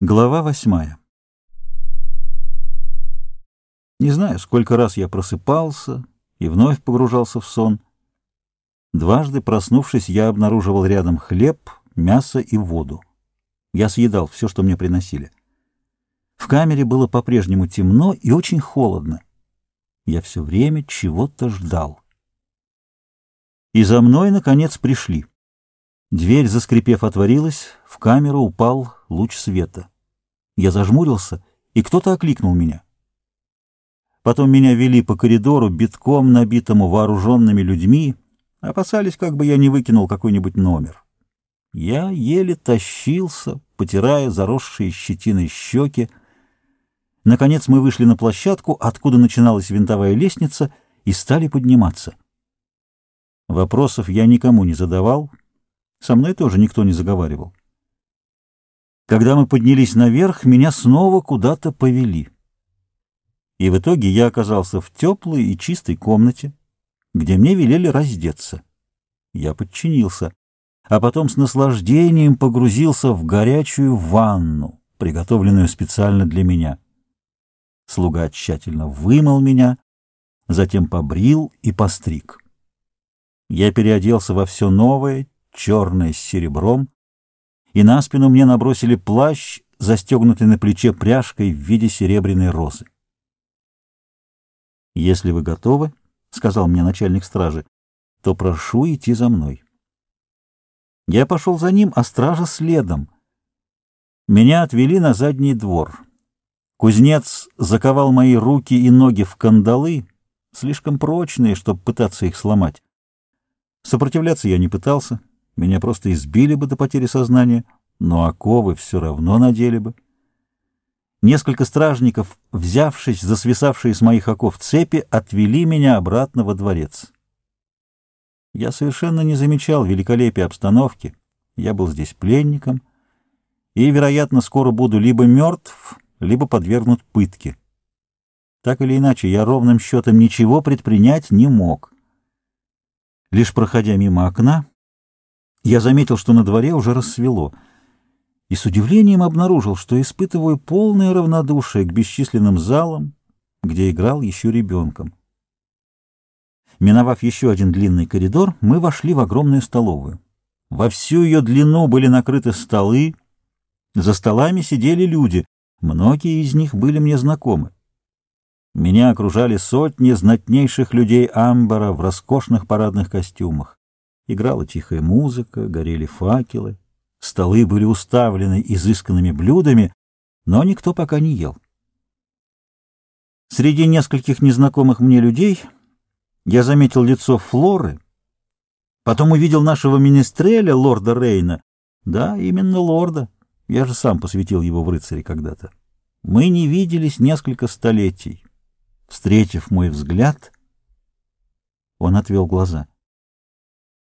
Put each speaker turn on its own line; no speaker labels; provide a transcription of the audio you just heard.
Глава восьмая Не знаю, сколько раз я просыпался и вновь погружался в сон. Дважды, проснувшись, я обнаруживал рядом хлеб, мясо и воду. Я съедал все, что мне приносили. В камере было по-прежнему темно и очень холодно. Я все время чего-то ждал. И за мной, наконец, пришли. Дверь, заскрипев, отворилась, в камеру упал луч света. Я зажмурился, и кто-то окликнул меня. Потом меня вели по коридору, битком набитому вооруженными людьми, опасались, как бы я не выкинул какой-нибудь номер. Я еле тащился, потирая заросшие щетиной щеки. Наконец мы вышли на площадку, откуда начиналась винтовая лестница, и стали подниматься. Вопросов я никому не задавал, со мной тоже никто не заговаривал. Когда мы поднялись наверх, меня снова куда-то повели. И в итоге я оказался в теплой и чистой комнате, где мне велели раздеться. Я подчинился, а потом с наслаждением погрузился в горячую ванну, приготовленную специально для меня. Слуга тщательно вымыл меня, затем побрил и постриг. Я переоделся во все новое, черное с серебром, и на спину мне набросили плащ, застегнутый на плече пряжкой в виде серебряной розы. «Если вы готовы, — сказал мне начальник стражи, — то прошу идти за мной». Я пошел за ним, а стража следом. Меня отвели на задний двор. Кузнец заковал мои руки и ноги в кандалы, слишком прочные, чтобы пытаться их сломать. Сопротивляться я не пытался. Меня просто избили бы до потери сознания, но оковы все равно надели бы. Несколько стражников, взявшись за свисавшие с моих оков цепи, отвели меня обратно во дворец. Я совершенно не замечал великолепия обстановки. Я был здесь пленником и, вероятно, скоро буду либо мертв, либо подвергнут пытке. Так или иначе, я ровным счетом ничего предпринять не мог. Лишь проходя мимо окна, я заметил, что на дворе уже рассвело, и с удивлением обнаружил, что испытываю полное равнодушие к бесчисленным залам, где играл еще ребенком. Миновав еще один длинный коридор, мы вошли в огромную столовую. Во всю ее длину были накрыты столы, за столами сидели люди, многие из них были мне знакомы. Меня окружали сотни знатнейших людей амбара в роскошных парадных костюмах. Играла тихая музыка, горели факелы, столы были уставлены изысканными блюдами, но никто пока не ел. Среди нескольких незнакомых мне людей я заметил лицо Флоры, потом увидел нашего министреля, лорда Рейна. Да, именно лорда. Я же сам посвятил его в рыцаре когда-то. Мы не виделись несколько столетий. Встретив мой взгляд, он отвел глаза —